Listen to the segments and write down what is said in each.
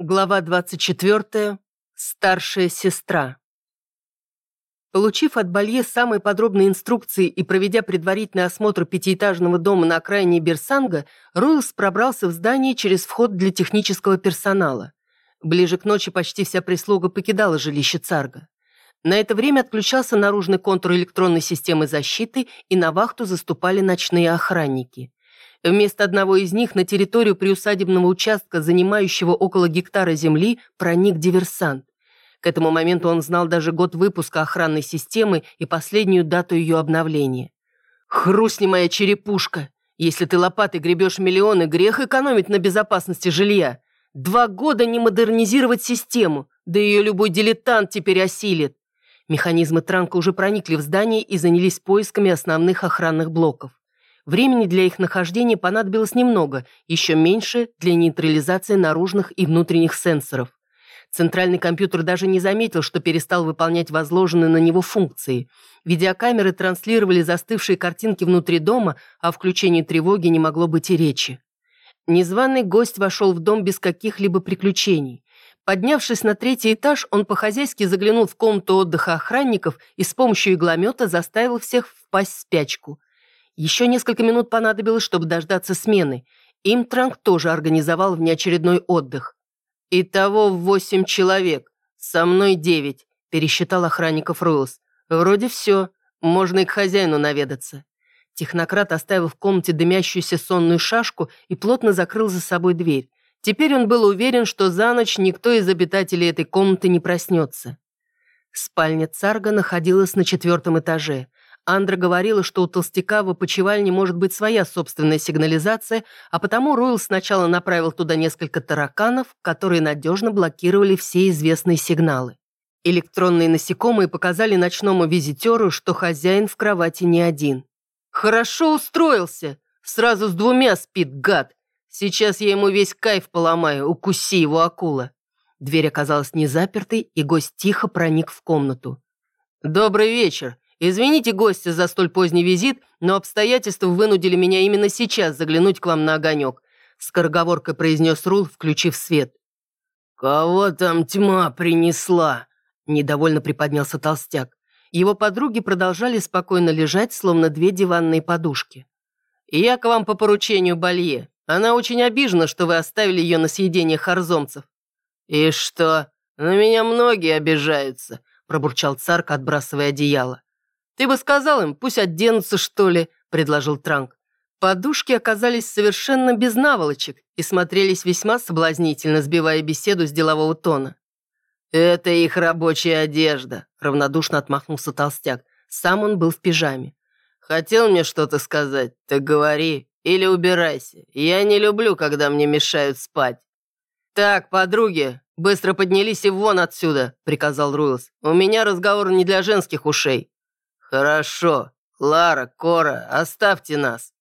Глава 24. Старшая сестра. Получив от Балье самые подробные инструкции и проведя предварительный осмотр пятиэтажного дома на окраине Берсанга, Руэлс пробрался в здание через вход для технического персонала. Ближе к ночи почти вся прислуга покидала жилище Царга. На это время отключался наружный контур электронной системы защиты, и на вахту заступали ночные охранники. Вместо одного из них на территорию приусадебного участка, занимающего около гектара земли, проник диверсант. К этому моменту он знал даже год выпуска охранной системы и последнюю дату ее обновления. «Хрустни моя черепушка! Если ты лопатой гребешь миллионы, грех экономить на безопасности жилья. Два года не модернизировать систему, да ее любой дилетант теперь осилит». Механизмы Транка уже проникли в здание и занялись поисками основных охранных блоков. Времени для их нахождения понадобилось немного, еще меньше для нейтрализации наружных и внутренних сенсоров. Центральный компьютер даже не заметил, что перестал выполнять возложенные на него функции. Видеокамеры транслировали застывшие картинки внутри дома, а о включении тревоги не могло быть и речи. Незваный гость вошел в дом без каких-либо приключений. Поднявшись на третий этаж, он по-хозяйски заглянул в комнату отдыха охранников и с помощью игломета заставил всех впасть в спячку. Еще несколько минут понадобилось, чтобы дождаться смены. Им Транк тоже организовал внеочередной отдых. «Итого восемь человек. Со мной девять», – пересчитал охранников Роуз. «Вроде все. Можно и к хозяину наведаться». Технократ оставил в комнате дымящуюся сонную шашку и плотно закрыл за собой дверь. Теперь он был уверен, что за ночь никто из обитателей этой комнаты не проснется. Спальня Царга находилась на четвертом этаже. Андра говорила, что у толстяка в опочивальне может быть своя собственная сигнализация, а потому Ройл сначала направил туда несколько тараканов, которые надежно блокировали все известные сигналы. Электронные насекомые показали ночному визитеру, что хозяин в кровати не один. «Хорошо устроился! Сразу с двумя спит, гад! Сейчас я ему весь кайф поломаю, укуси его акула!» Дверь оказалась не запертой, и гость тихо проник в комнату. «Добрый вечер!» Извините, гости, за столь поздний визит, но обстоятельства вынудили меня именно сейчас заглянуть к вам на огонек», скороговоркой произнес Рул, включив свет. «Кого там тьма принесла?» недовольно приподнялся толстяк. Его подруги продолжали спокойно лежать, словно две диванные подушки. «Я к вам по поручению Балье. Она очень обижена, что вы оставили ее на съедение харзомцев». «И что? На меня многие обижаются», пробурчал царк, отбрасывая одеяло. «Ты бы сказал им, пусть оденутся, что ли», — предложил Транк. Подушки оказались совершенно без наволочек и смотрелись весьма соблазнительно, сбивая беседу с делового тона. «Это их рабочая одежда», — равнодушно отмахнулся толстяк. Сам он был в пижаме. «Хотел мне что-то сказать? Так говори. Или убирайся. Я не люблю, когда мне мешают спать». «Так, подруги, быстро поднялись и вон отсюда», — приказал Руэлс. «У меня разговор не для женских ушей». «Хорошо. Лара, Кора, оставьте нас».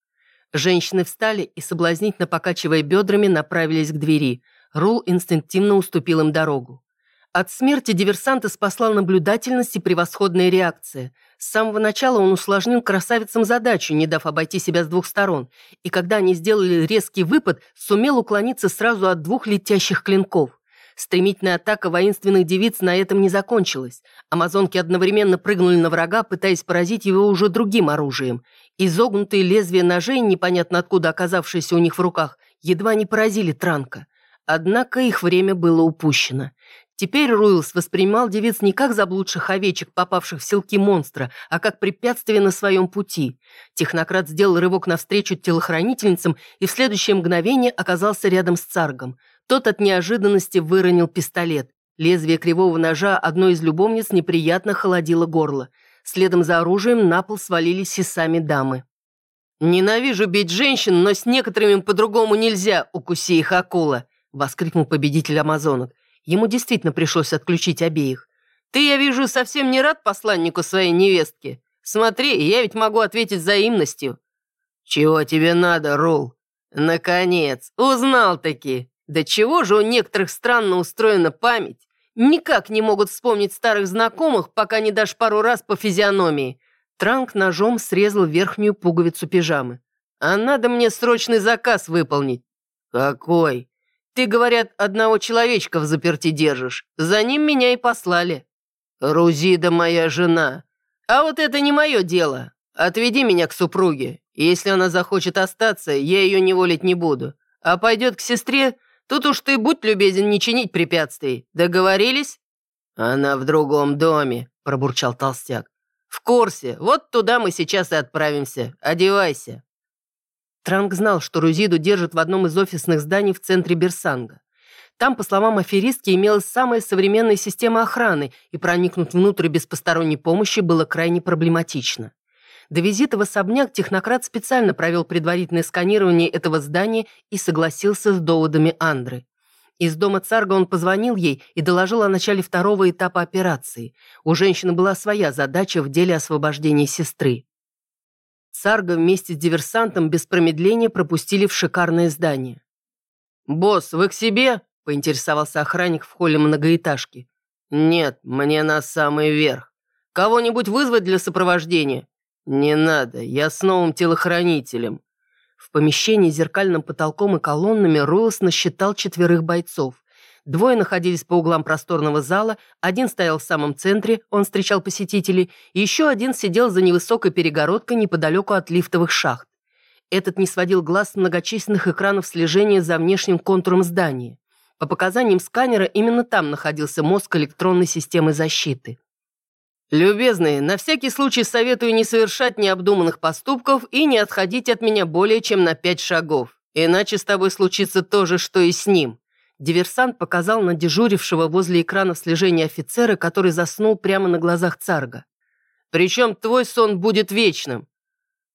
Женщины встали и, соблазнительно покачивая бедрами, направились к двери. Рул инстинктивно уступил им дорогу. От смерти диверсанта спасла наблюдательность и превосходная реакция. С самого начала он усложнил красавицам задачу, не дав обойти себя с двух сторон, и когда они сделали резкий выпад, сумел уклониться сразу от двух летящих клинков. Стремительная атака воинственных девиц на этом не закончилась. Амазонки одновременно прыгнули на врага, пытаясь поразить его уже другим оружием. Изогнутые лезвия ножей, непонятно откуда оказавшиеся у них в руках, едва не поразили Транка. Однако их время было упущено. Теперь Руэлс воспринимал девиц не как заблудших овечек, попавших в селки монстра, а как препятствие на своем пути. Технократ сделал рывок навстречу телохранительницам и в следующее мгновение оказался рядом с Царгом. Тот от неожиданности выронил пистолет. Лезвие кривого ножа одной из любовниц неприятно холодило горло. Следом за оружием на пол свалились и сами дамы. «Ненавижу бить женщин, но с некоторыми по-другому нельзя, укуси их акула!» — воскликнул победитель амазонок. Ему действительно пришлось отключить обеих. «Ты, я вижу, совсем не рад посланнику своей невестки. Смотри, я ведь могу ответить взаимностью». «Чего тебе надо, Рул?» «Наконец, узнал-таки!» Да чего же у некоторых странно устроена память? Никак не могут вспомнить старых знакомых, пока не дашь пару раз по физиономии. Транк ножом срезал верхнюю пуговицу пижамы. А надо мне срочный заказ выполнить. Какой? Ты, говорят, одного человечка в заперти держишь. За ним меня и послали». «Рузида моя жена. А вот это не мое дело. Отведи меня к супруге. Если она захочет остаться, я ее не волить не буду. А пойдет к сестре, тут уж ты будь любезен не чинить препятствий. Договорились?» «Она в другом доме», – пробурчал толстяк. «В курсе. Вот туда мы сейчас и отправимся. Одевайся». Транк знал, что Рузиду держат в одном из офисных зданий в центре Берсанга. Там, по словам аферистки, имелась самая современная система охраны, и проникнуть внутрь без посторонней помощи было крайне проблематично. До визита в особняк технократ специально провел предварительное сканирование этого здания и согласился с доводами Андры. Из дома Царга он позвонил ей и доложил о начале второго этапа операции. У женщины была своя задача в деле освобождения сестры. Царга вместе с диверсантом без промедления пропустили в шикарное здание. «Босс, вы к себе?» – поинтересовался охранник в холле многоэтажки. «Нет, мне на самый верх. Кого-нибудь вызвать для сопровождения?» «Не надо, я с новым телохранителем». В помещении с зеркальным потолком и колоннами Руэлс насчитал четверых бойцов. Двое находились по углам просторного зала, один стоял в самом центре, он встречал посетителей, еще один сидел за невысокой перегородкой неподалеку от лифтовых шахт. Этот не сводил глаз с многочисленных экранов слежения за внешним контуром здания. По показаниям сканера, именно там находился мозг электронной системы защиты. «Любезные, на всякий случай советую не совершать необдуманных поступков и не отходить от меня более чем на пять шагов, иначе с тобой случится то же, что и с ним». Диверсант показал на дежурившего возле экрана слежения офицера, который заснул прямо на глазах царга. «Причем твой сон будет вечным».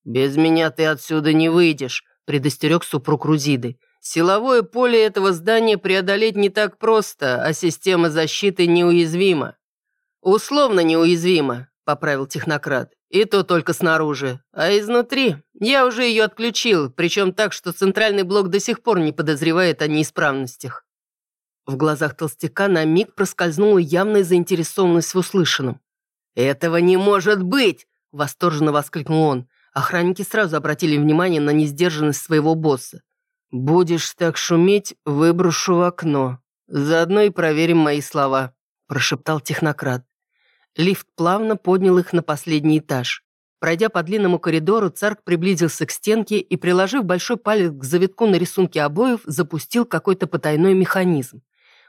«Без меня ты отсюда не выйдешь», — предостерег супруг Рузиды. «Силовое поле этого здания преодолеть не так просто, а система защиты неуязвима». «Условно неуязвима», — поправил технократ. «И то только снаружи. А изнутри я уже ее отключил, причем так, что центральный блок до сих пор не подозревает о неисправностях». В глазах толстяка на миг проскользнула явная заинтересованность в услышанном. «Этого не может быть!» — восторженно воскликнул он. Охранники сразу обратили внимание на несдержанность своего босса. «Будешь так шуметь, выброшу в окно. Заодно и проверим мои слова», – прошептал технократ. Лифт плавно поднял их на последний этаж. Пройдя по длинному коридору, Царк приблизился к стенке и, приложив большой палец к завитку на рисунке обоев, запустил какой-то потайной механизм.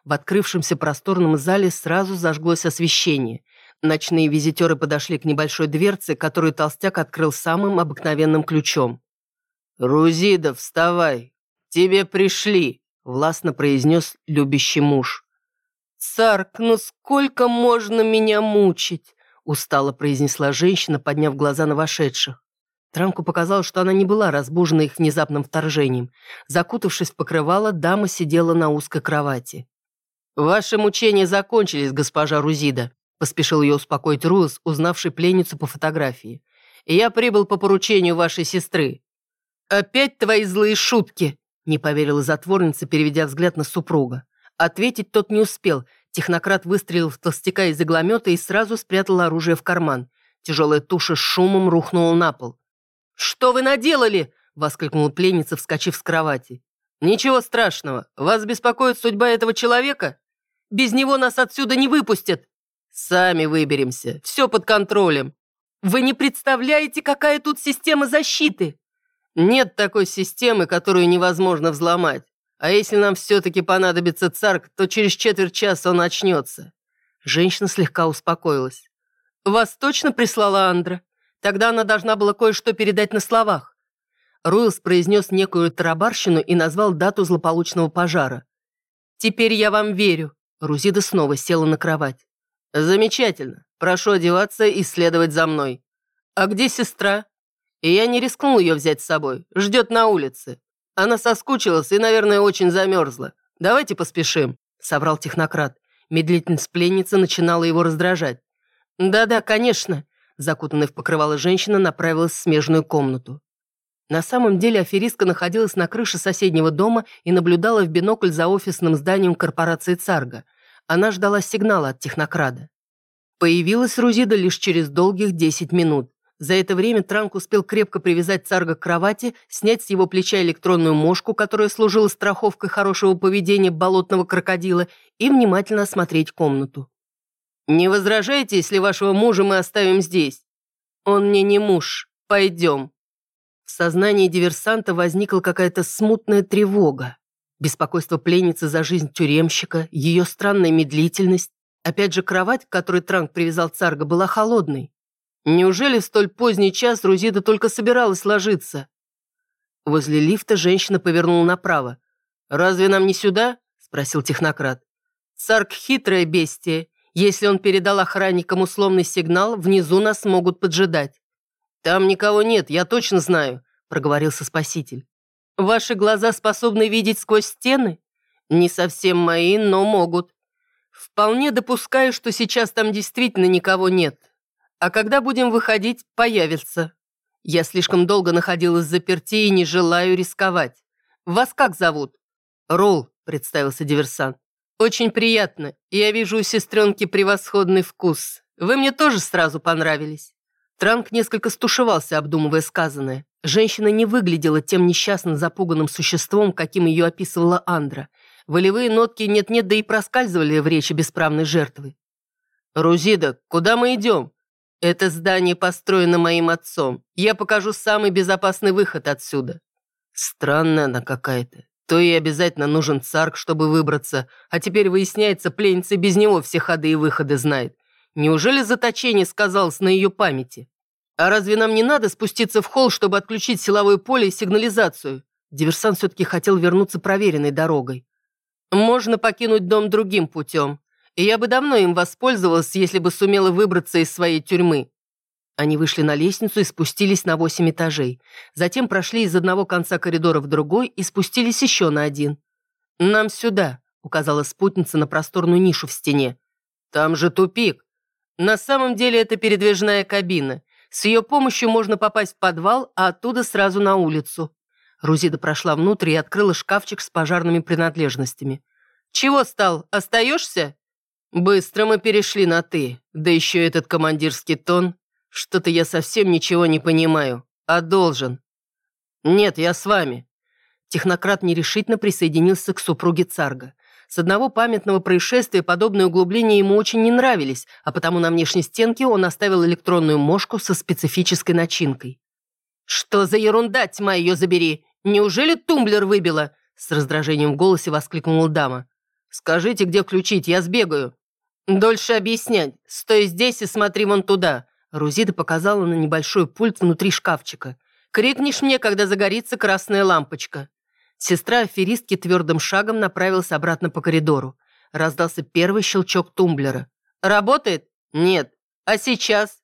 В открывшемся просторном зале сразу зажглось освещение. Ночные визитеры подошли к небольшой дверце, которую толстяк открыл самым обыкновенным ключом. «Рузида, вставай! Тебе пришли!» — властно произнес любящий муж. «Царк, ну сколько можно меня мучить?» устало произнесла женщина, подняв глаза на вошедших. Трамку показалось, что она не была разбужена их внезапным вторжением. Закутавшись в покрывало, дама сидела на узкой кровати. «Ваши мучения закончились, госпожа Рузида», поспешил ее успокоить Руэлс, узнавший пленницу по фотографии. «Я прибыл по поручению вашей сестры». «Опять твои злые шутки!» не поверила затворница, переведя взгляд на супруга. Ответить тот не успел. Технократ выстрелил в толстяка из игломета и сразу спрятал оружие в карман. Тяжелая туша с шумом рухнула на пол. «Что вы наделали?» — воскликнула пленница, вскочив с кровати. «Ничего страшного. Вас беспокоит судьба этого человека? Без него нас отсюда не выпустят. Сами выберемся. Все под контролем. Вы не представляете, какая тут система защиты?» «Нет такой системы, которую невозможно взломать. А если нам все-таки понадобится царк, то через четверть часа он очнется». Женщина слегка успокоилась. «Вас точно прислала Андра? Тогда она должна была кое-что передать на словах». Руэлс произнес некую тарабарщину и назвал дату злополучного пожара. «Теперь я вам верю». Рузида снова села на кровать. «Замечательно. Прошу одеваться и следовать за мной. А где сестра?» И я не рискнул ее взять с собой. Ждет на улице. Она соскучилась и, наверное, очень замерзла. Давайте поспешим», — собрал технократ. Медлительность пленницы начинала его раздражать. «Да-да, конечно», — закутанная в покрывало женщина направилась в смежную комнату. На самом деле аферистка находилась на крыше соседнего дома и наблюдала в бинокль за офисным зданием корпорации «Царга». Она ждала сигнала от технокрада. Появилась Рузида лишь через долгих 10 минут. За это время Транк успел крепко привязать царга к кровати, снять с его плеча электронную мошку, которая служила страховкой хорошего поведения болотного крокодила, и внимательно осмотреть комнату. «Не возражайте, если вашего мужа мы оставим здесь?» «Он мне не муж. Пойдем». В сознании диверсанта возникла какая-то смутная тревога. Беспокойство пленницы за жизнь тюремщика, ее странная медлительность. Опять же, кровать, к которой Транк привязал царга, была холодной. Неужели в столь поздний час Рузида только собиралась ложиться? Возле лифта женщина повернула направо. «Разве нам не сюда?» – спросил технократ. «Царк – хитрое бестие. Если он передал охранникам условный сигнал, внизу нас могут поджидать». «Там никого нет, я точно знаю», – проговорился спаситель. «Ваши глаза способны видеть сквозь стены?» «Не совсем мои, но могут. Вполне допускаю, что сейчас там действительно никого нет. А когда будем выходить, появится. Я слишком долго находилась заперти и не желаю рисковать. Вас как зовут?» «Ролл», — представился диверсант. «Очень приятно. Я вижу у сестренки превосходный вкус. Вы мне тоже сразу понравились». Транк несколько стушевался, обдумывая сказанное. Женщина не выглядела тем несчастно запуганным существом, каким ее описывала Андра. Волевые нотки нет-нет, да и проскальзывали в речи бесправной жертвы. «Рузида, куда мы идем?» «Это здание построено моим отцом. Я покажу самый безопасный выход отсюда». Странная она какая-то. То ей обязательно нужен царк, чтобы выбраться, а теперь выясняется, пленница без него все ходы и выходы знает. Неужели заточение сказалось на ее памяти? А разве нам не надо спуститься в холл, чтобы отключить силовое поле и сигнализацию? Диверсант все-таки хотел вернуться проверенной дорогой. Можно покинуть дом другим путем. И я бы давно им воспользовалась, если бы сумела выбраться из своей тюрьмы. Они вышли на лестницу и спустились на восемь этажей. Затем прошли из одного конца коридора в другой и спустились еще на один. «Нам сюда», — указала спутница на просторную нишу в стене. «Там же тупик. На самом деле это передвижная кабина. С ее помощью можно попасть в подвал, а оттуда сразу на улицу. Рузида прошла внутрь и открыла шкафчик с пожарными принадлежностями. «Чего стал? Остаешься?» «Быстро мы перешли на «ты», да еще этот командирский тон. Что-то я совсем ничего не понимаю, а должен». «Нет, я с вами». Технократ нерешительно присоединился к супруге Царга. С одного памятного происшествия подобные углубления ему очень не нравились, а потому на внешней стенке он оставил электронную мошку со специфической начинкой. «Что за ерунда, тьма ее забери! Неужели тумблер выбила?» С раздражением в голосе воскликнула дама. «Скажите, где включить, я сбегаю». «Дольше объяснять. Стой здесь и смотри вон туда». Рузида показала на небольшой пульт внутри шкафчика. «Крикнешь мне, когда загорится красная лампочка». Сестра аферистки твердым шагом направилась обратно по коридору. Раздался первый щелчок тумблера. «Работает?» «Нет. А сейчас?»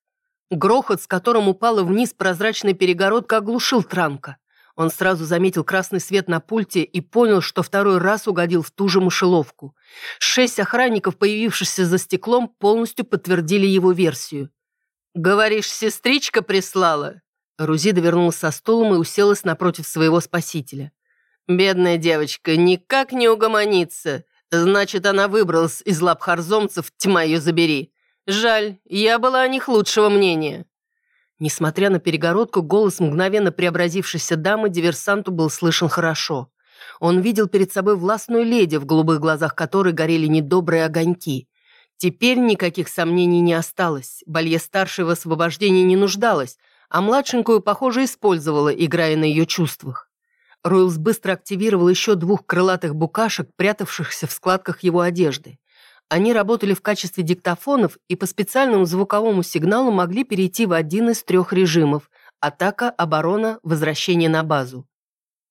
Грохот, с которым упала вниз прозрачная перегородка, оглушил Транка. Он сразу заметил красный свет на пульте и понял, что второй раз угодил в ту же мышеловку. Шесть охранников, появившихся за стеклом, полностью подтвердили его версию. «Говоришь, сестричка прислала?» Рузида вернулась со стулом и уселась напротив своего спасителя. «Бедная девочка, никак не угомонится. Значит, она выбралась из лап харзомцев, тьма ее забери. Жаль, я была о них лучшего мнения». Несмотря на перегородку, голос мгновенно преобразившейся дамы диверсанту был слышен хорошо. Он видел перед собой властную леди, в голубых глазах которой горели недобрые огоньки. Теперь никаких сомнений не осталось. Балье-старшей в освобождении не нуждалась, а младшенькую, похоже, использовала, играя на ее чувствах. Ройлс быстро активировал еще двух крылатых букашек, прятавшихся в складках его одежды. Они работали в качестве диктофонов и по специальному звуковому сигналу могли перейти в один из трех режимов – атака, оборона, возвращение на базу.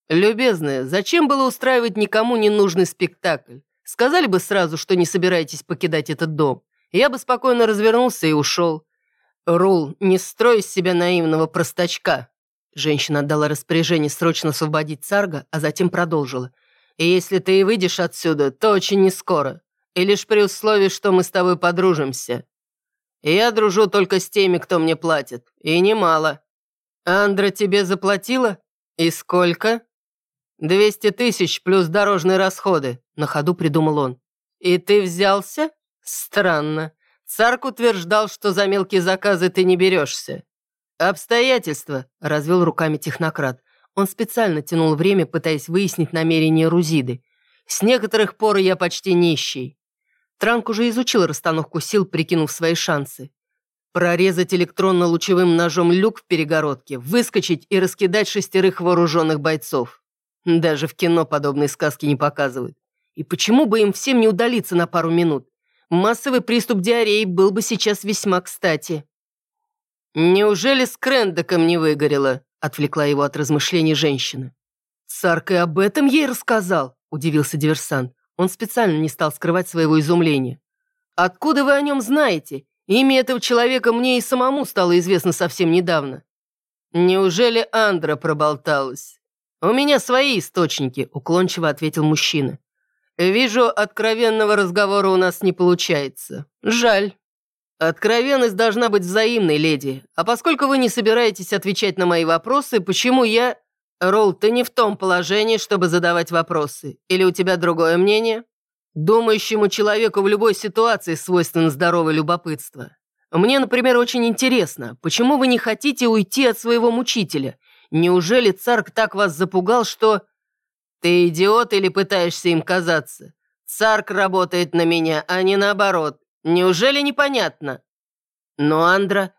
«Любезная, зачем было устраивать никому не нужный спектакль? Сказали бы сразу, что не собираетесь покидать этот дом. Я бы спокойно развернулся и ушел. Рул, не строй из себя наивного простачка». Женщина отдала распоряжение срочно освободить царга, а затем продолжила. «И если ты и выйдешь отсюда, то очень нескоро. И лишь при условии, что мы с тобой подружимся. Я дружу только с теми, кто мне платит. И немало. Андра тебе заплатила? И сколько? Двести тысяч плюс дорожные расходы, на ходу придумал он. И ты взялся? Странно. Царк утверждал, что за мелкие заказы ты не берешься. «Обстоятельства», — развел руками технократ. Он специально тянул время, пытаясь выяснить намерения Рузиды. «С некоторых пор я почти нищий». Транк уже изучил расстановку сил, прикинув свои шансы. Прорезать электронно-лучевым ножом люк в перегородке, выскочить и раскидать шестерых вооруженных бойцов. Даже в кино подобные сказки не показывают. И почему бы им всем не удалиться на пару минут? Массовый приступ диареи был бы сейчас весьма кстати. «Неужели с Крендоком не выгорело?» — отвлекла его от размышлений женщина. «Сарк и об этом ей рассказал», — удивился диверсант. Он специально не стал скрывать своего изумления. «Откуда вы о нем знаете? Имя этого человека мне и самому стало известно совсем недавно». «Неужели Андра проболталась?» «У меня свои источники», — уклончиво ответил мужчина. «Вижу, откровенного разговора у нас не получается. Жаль». «Откровенность должна быть взаимной, леди. А поскольку вы не собираетесь отвечать на мои вопросы, почему я...» «Ролл, ты не в том положении, чтобы задавать вопросы. Или у тебя другое мнение?» «Думающему человеку в любой ситуации свойственно здоровое любопытство. Мне, например, очень интересно, почему вы не хотите уйти от своего мучителя? Неужели царк так вас запугал, что...» «Ты идиот или пытаешься им казаться? Царк работает на меня, а не наоборот. Неужели непонятно? Но Андра...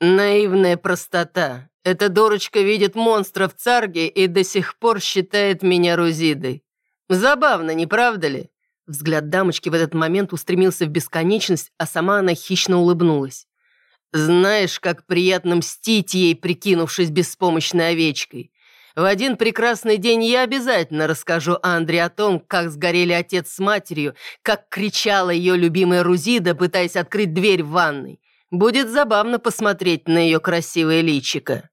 Наивная простота. Эта дурочка видит монстра в царге и до сих пор считает меня Рузидой. Забавно, не правда ли? Взгляд дамочки в этот момент устремился в бесконечность, а сама она хищно улыбнулась. Знаешь, как приятно мстить ей, прикинувшись беспомощной овечкой. В один прекрасный день я обязательно расскажу Андре о том, как сгорели отец с матерью, как кричала ее любимая Рузида, пытаясь открыть дверь в ванной. Будет забавно посмотреть на ее красивое личико».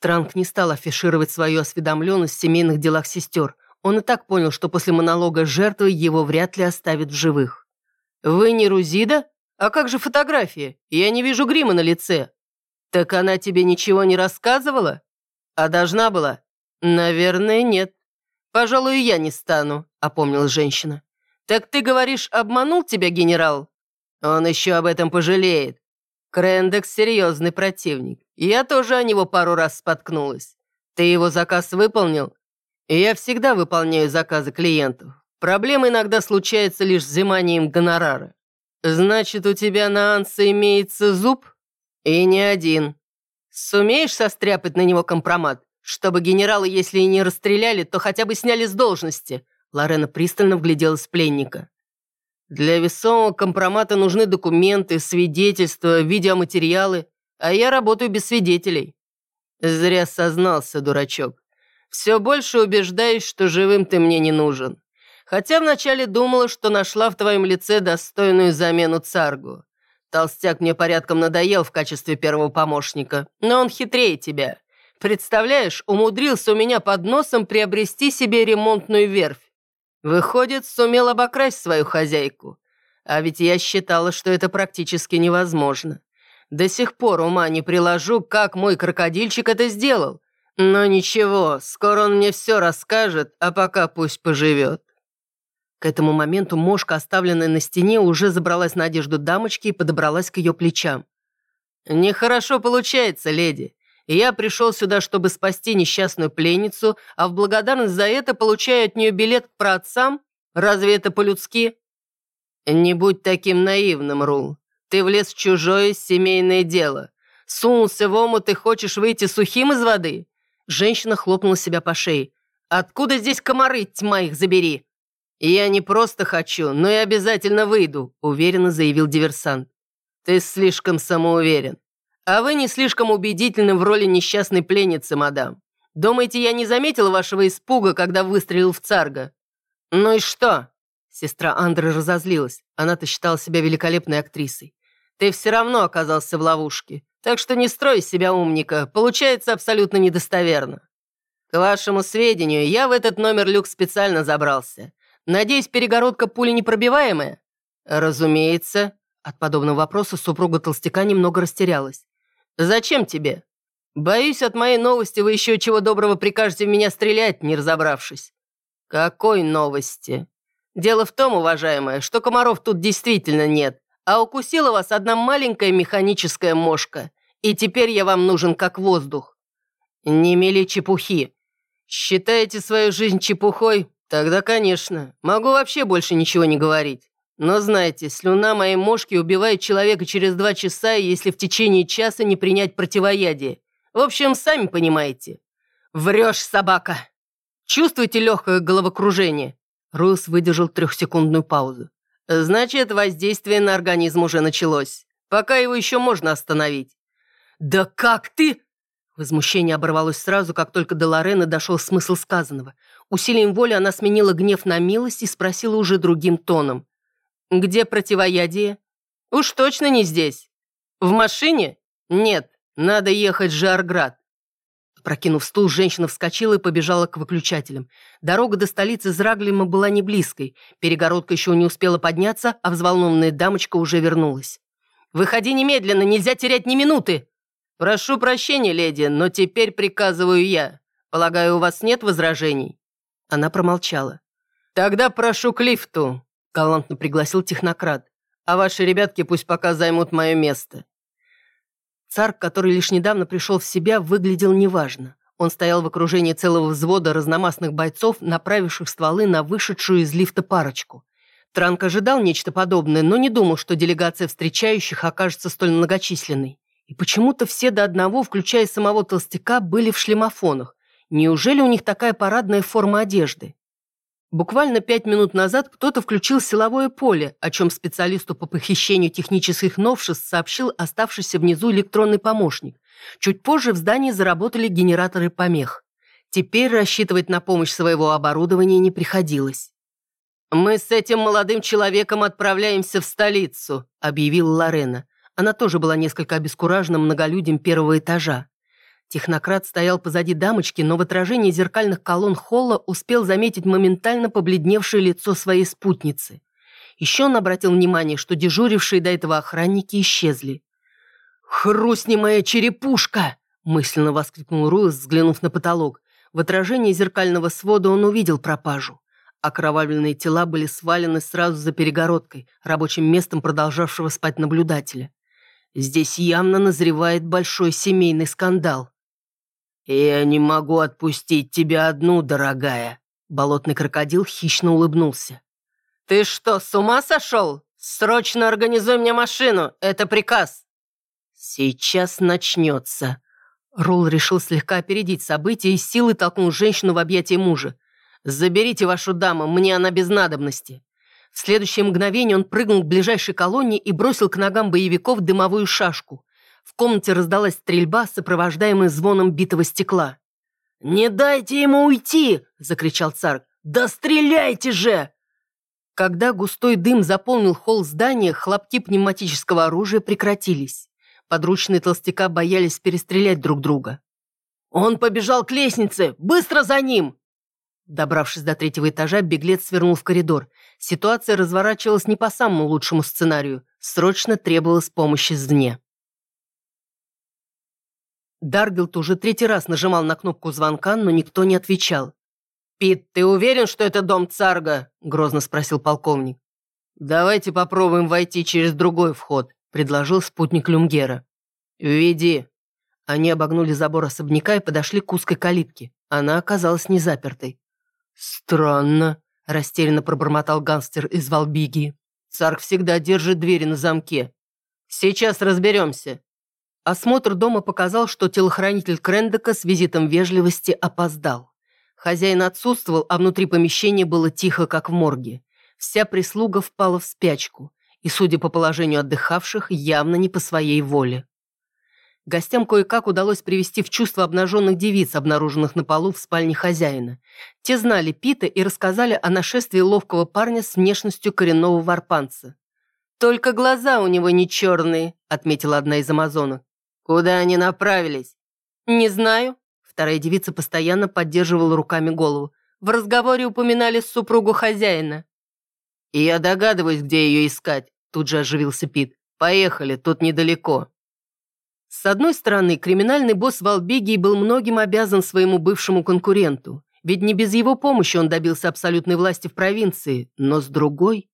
Транк не стал афишировать свою осведомленность в семейных делах сестер. Он и так понял, что после монолога жертвы его вряд ли оставят в живых. «Вы не Рузида? А как же фотография? Я не вижу грима на лице». «Так она тебе ничего не рассказывала?» «А должна была?» «Наверное, нет. Пожалуй, я не стану», — опомнилась женщина. «Так ты говоришь, обманул тебя генерал?» «Он еще об этом пожалеет. Крендекс — серьезный противник. Я тоже о него пару раз споткнулась. Ты его заказ выполнил?» «Я всегда выполняю заказы клиентов. Проблемы иногда случаются лишь с взиманием гонорара. Значит, у тебя на Ансе имеется зуб? И не один. Сумеешь состряпать на него компромат? Чтобы генералы, если и не расстреляли, то хотя бы сняли с должности. Лорена пристально вгляделась в пленника. Для весомого компромата нужны документы, свидетельства, видеоматериалы, а я работаю без свидетелей. Зря сознался, дурачок. Все больше убеждаюсь, что живым ты мне не нужен. Хотя вначале думала, что нашла в твоем лице достойную замену царгу. Толстяк мне порядком надоел в качестве первого помощника, но он хитрее тебя. Представляешь, умудрился у меня под носом приобрести себе ремонтную верфь. Выходит, сумел обокрасть свою хозяйку. А ведь я считала, что это практически невозможно. До сих пор ума не приложу, как мой крокодильчик это сделал. Но ничего, скоро он мне все расскажет, а пока пусть поживет. К этому моменту мошка, оставленная на стене, уже забралась на одежду дамочки и подобралась к ее плечам. «Нехорошо получается, леди. Я пришел сюда, чтобы спасти несчастную пленницу, а в благодарность за это получаю от нее билет к праотцам? Разве это по-людски? Не будь таким наивным, Рул. Ты влез в чужое семейное дело. Сунулся в омут и хочешь выйти сухим из воды? Женщина хлопнула себя по шее. Откуда здесь комары, тьма их забери? Я не просто хочу, но и обязательно выйду, уверенно заявил диверсант. Ты слишком самоуверен. А вы не слишком убедительны в роли несчастной пленницы, мадам. Думаете, я не заметил вашего испуга, когда выстрелил в царга? Ну и что? Сестра Андры разозлилась. Она-то считала себя великолепной актрисой. Ты все равно оказался в ловушке. Так что не строй себя умника. Получается абсолютно недостоверно. К вашему сведению, я в этот номер люк специально забрался. Надеюсь, перегородка пули непробиваемая? Разумеется. От подобного вопроса супруга толстяка немного растерялась. «Зачем тебе? Боюсь, от моей новости вы еще чего доброго прикажете в меня стрелять, не разобравшись». «Какой новости?» «Дело в том, уважаемая, что комаров тут действительно нет, а укусила вас одна маленькая механическая мошка. И теперь я вам нужен как воздух. Не мели чепухи. Считаете свою жизнь чепухой? Тогда, конечно. Могу вообще больше ничего не говорить. Но знайте, слюна моей мошки убивает человека через два часа, если в течение часа не принять противоядие. В общем, сами понимаете. Врешь, собака. Чувствуете легкое головокружение? Рус выдержал трехсекундную паузу. Значит, воздействие на организм уже началось. Пока его еще можно остановить. «Да как ты?» Возмущение оборвалось сразу, как только до Лорены дошел смысл сказанного. Усилием воли она сменила гнев на милость и спросила уже другим тоном. «Где противоядие?» «Уж точно не здесь». «В машине?» «Нет, надо ехать в Жарград». Прокинув стул, женщина вскочила и побежала к выключателям. Дорога до столицы Зраглима была не близкой. Перегородка еще не успела подняться, а взволнованная дамочка уже вернулась. «Выходи немедленно, нельзя терять ни минуты!» «Прошу прощения, леди, но теперь приказываю я. Полагаю, у вас нет возражений?» Она промолчала. «Тогда прошу к лифту», — галантно пригласил технократ. «А ваши ребятки пусть пока займут мое место». Царк, который лишь недавно пришел в себя, выглядел неважно. Он стоял в окружении целого взвода разномастных бойцов, направивших стволы на вышедшую из лифта парочку. Транк ожидал нечто подобное, но не думал, что делегация встречающих окажется столь многочисленной. И почему-то все до одного, включая самого толстяка, были в шлемофонах. Неужели у них такая парадная форма одежды? Буквально пять минут назад кто-то включил силовое поле, о чем специалисту по похищению технических новшеств сообщил оставшийся внизу электронный помощник. Чуть позже в здании заработали генераторы помех. Теперь рассчитывать на помощь своего оборудования не приходилось. «Мы с этим молодым человеком отправляемся в столицу», — объявил Лорена. Она тоже была несколько обескуражена многолюдем первого этажа. Технократ стоял позади дамочки, но в отражении зеркальных колонн холла успел заметить моментально побледневшее лицо своей спутницы. Еще он обратил внимание, что дежурившие до этого охранники исчезли. «Хрустни моя черепушка!» – мысленно воскликнул Руис, взглянув на потолок. В отражении зеркального свода он увидел пропажу. Окровавленные тела были свалены сразу за перегородкой, рабочим местом продолжавшего спать наблюдателя. Здесь явно назревает большой семейный скандал. «Я не могу отпустить тебя одну, дорогая!» Болотный крокодил хищно улыбнулся. «Ты что, с ума сошел? Срочно организуй мне машину, это приказ!» «Сейчас начнется!» Рул решил слегка опередить события и силой толкнул женщину в объятия мужа. «Заберите вашу даму, мне она без надобности!» В следующее мгновение он прыгнул к ближайшей колонне и бросил к ногам боевиков дымовую шашку. В комнате раздалась стрельба, сопровождаемая звоном битого стекла. «Не дайте ему уйти!» – закричал царь. «Да стреляйте же!» Когда густой дым заполнил холл здания, хлопки пневматического оружия прекратились. Подручные толстяка боялись перестрелять друг друга. «Он побежал к лестнице! Быстро за ним!» Добравшись до третьего этажа, беглец свернул в коридор. Ситуация разворачивалась не по самому лучшему сценарию. Срочно требовалась помощь извне. Даргилд уже третий раз нажимал на кнопку звонка, но никто не отвечал. «Пит, ты уверен, что это дом Царга?» – грозно спросил полковник. «Давайте попробуем войти через другой вход», – предложил спутник Люмгера. «Веди». Они обогнули забор особняка и подошли к узкой калитке. Она оказалась не запертой. «Странно», – растерянно пробормотал гангстер из Валбиги. «Царг всегда держит двери на замке. Сейчас разберемся». Осмотр дома показал, что телохранитель Крендека с визитом вежливости опоздал. Хозяин отсутствовал, а внутри помещения было тихо, как в морге. Вся прислуга впала в спячку, и, судя по положению отдыхавших, явно не по своей воле. Гостям кое-как удалось привести в чувство обнаженных девиц, обнаруженных на полу в спальне хозяина. Те знали Пита и рассказали о нашествии ловкого парня с внешностью коренного варпанца. «Только глаза у него не черные», — отметила одна из амазонок. «Куда они направились?» «Не знаю». Вторая девица постоянно поддерживала руками голову. В разговоре упоминали супругу хозяина. «И я догадываюсь, где ее искать», — тут же оживился Пит. «Поехали, тут недалеко». С одной стороны, криминальный босс Валбегии был многим обязан своему бывшему конкуренту, ведь не без его помощи он добился абсолютной власти в провинции, но с другой...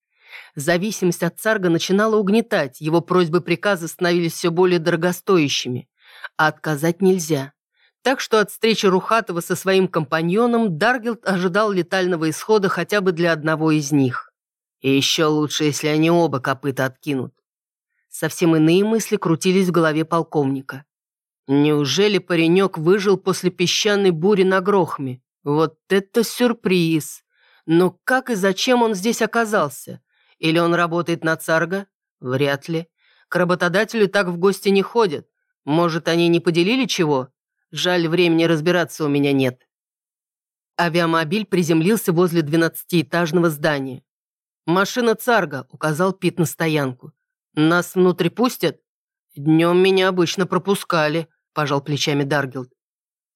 Зависимость от царга начинала угнетать, его просьбы приказы становились все более дорогостоящими. а отказать нельзя. Так что от встречи Рухатова со своим компаньоном Даргилд ожидал летального исхода хотя бы для одного из них. И еще лучше, если они оба копыта откинут. Совсем иные мысли крутились в голове полковника. Неужели паренек выжил после песчаной бури на Грохме? Вот это сюрприз! Но как и зачем он здесь оказался? Или он работает на царга? Вряд ли. К работодателю так в гости не ходят. Может, они не поделили чего? Жаль, времени разбираться у меня нет. Авиамобиль приземлился возле двенадцатиэтажного здания. «Машина Царга», — указал Пит на стоянку. «Нас внутрь пустят?» «Днем меня обычно пропускали», — пожал плечами Даргилд.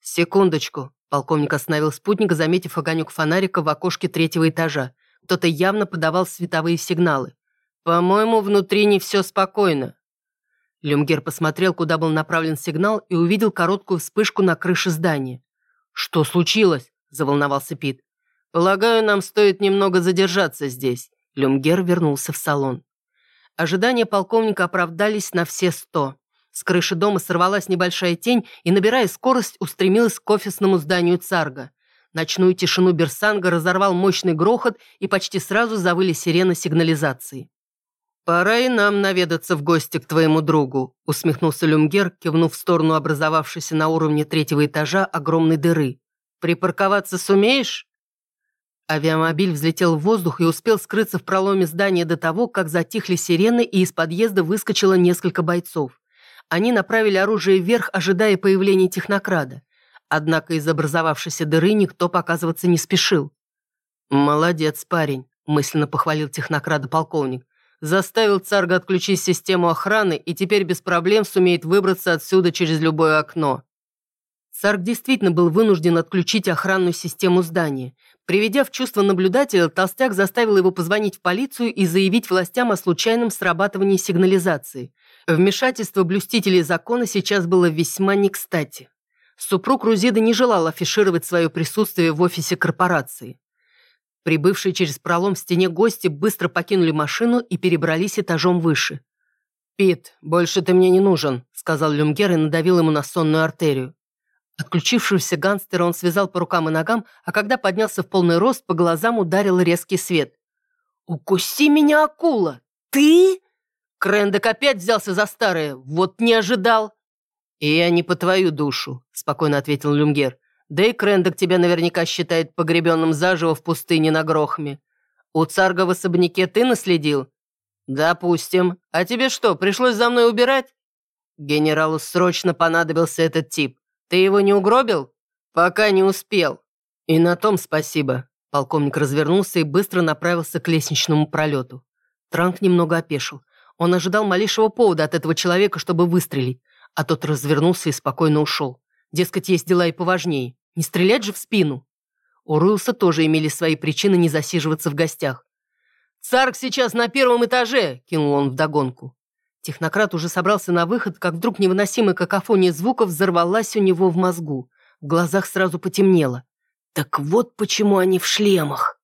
«Секундочку», — полковник остановил спутника, заметив огонек фонарика в окошке третьего этажа. Кто-то явно подавал световые сигналы. «По-моему, внутри не все спокойно». Люмгер посмотрел, куда был направлен сигнал, и увидел короткую вспышку на крыше здания. «Что случилось?» – заволновался Пит. «Полагаю, нам стоит немного задержаться здесь». Люмгер вернулся в салон. Ожидания полковника оправдались на все сто. С крыши дома сорвалась небольшая тень и, набирая скорость, устремилась к офисному зданию Царга. Ночную тишину Берсанга разорвал мощный грохот, и почти сразу завыли сирены сигнализации. «Пора и нам наведаться в гости к твоему другу», усмехнулся Люмгер, кивнув в сторону образовавшейся на уровне третьего этажа огромной дыры. «Припарковаться сумеешь?» Авиамобиль взлетел в воздух и успел скрыться в проломе здания до того, как затихли сирены и из подъезда выскочило несколько бойцов. Они направили оружие вверх, ожидая появления технокрада. Однако из образовавшейся дыры никто показываться не спешил. «Молодец, парень», – мысленно похвалил технокрада полковник. «Заставил царга отключить систему охраны и теперь без проблем сумеет выбраться отсюда через любое окно». Царг действительно был вынужден отключить охранную систему здания. Приведя в чувство наблюдателя, Толстяк заставил его позвонить в полицию и заявить властям о случайном срабатывании сигнализации. Вмешательство блюстителей закона сейчас было весьма не кстати. Супруг Рузида не желал афишировать свое присутствие в офисе корпорации. Прибывшие через пролом в стене гости быстро покинули машину и перебрались этажом выше. «Пит, больше ты мне не нужен», — сказал Люмгер и надавил ему на сонную артерию. Отключившегося гангстера он связал по рукам и ногам, а когда поднялся в полный рост, по глазам ударил резкий свет. «Укуси меня, акула! Ты?» Крендек опять взялся за старое. Вот не ожидал. «И я не по твою душу», — спокойно ответил Люмгер. «Да и Крендек тебя наверняка считает погребенным заживо в пустыне на Грохме. У царга в особняке ты наследил?» «Допустим. А тебе что, пришлось за мной убирать?» «Генералу срочно понадобился этот тип. Ты его не угробил?» «Пока не успел». «И на том спасибо». Полковник развернулся и быстро направился к лестничному пролету. Транк немного опешил. Он ожидал малейшего повода от этого человека, чтобы выстрелить, а тот развернулся и спокойно ушел. Дескать, есть дела и поважнее. Не стрелять же в спину. У Руилса тоже имели свои причины не засиживаться в гостях. «Царк сейчас на первом этаже!» – кинул он вдогонку. Технократ уже собрался на выход, как вдруг невыносимая какофония звуков взорвалась у него в мозгу. В глазах сразу потемнело. «Так вот почему они в шлемах!»